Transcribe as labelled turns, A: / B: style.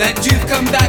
A: that you've come back.